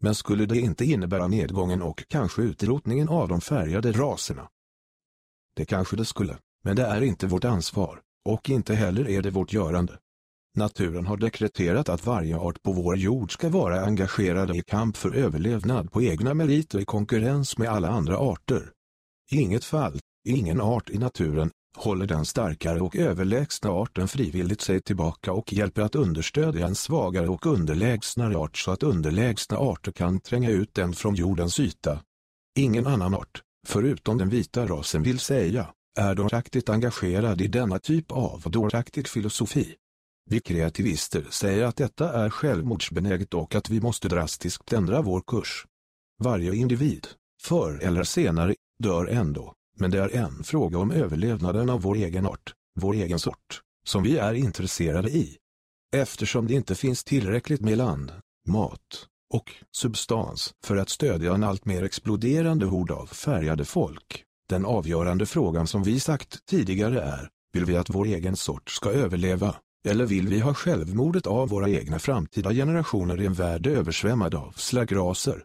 Men skulle det inte innebära nedgången och kanske utrotningen av de färgade raserna? Det kanske det skulle, men det är inte vårt ansvar, och inte heller är det vårt görande. Naturen har dekreterat att varje art på vår jord ska vara engagerad i kamp för överlevnad på egna meriter i konkurrens med alla andra arter. I inget fall, ingen art i naturen, håller den starkare och överlägsna arten frivilligt sig tillbaka och hjälper att understödja en svagare och underlägsnare art så att underlägsna arter kan tränga ut den från jordens yta. Ingen annan art, förutom den vita rasen vill säga, är dåraktigt engagerad i denna typ av dåraktig filosofi. Vi kreativister säger att detta är självmordsbenäget och att vi måste drastiskt ändra vår kurs. Varje individ, förr eller senare, dör ändå, men det är en fråga om överlevnaden av vår egen art, vår egen sort, som vi är intresserade i. Eftersom det inte finns tillräckligt med land, mat och substans för att stödja en allt mer exploderande hord av färgade folk. Den avgörande frågan som vi sagt tidigare är, vill vi att vår egen sort ska överleva, eller vill vi ha självmordet av våra egna framtida generationer i en värld översvämmad av slagraser?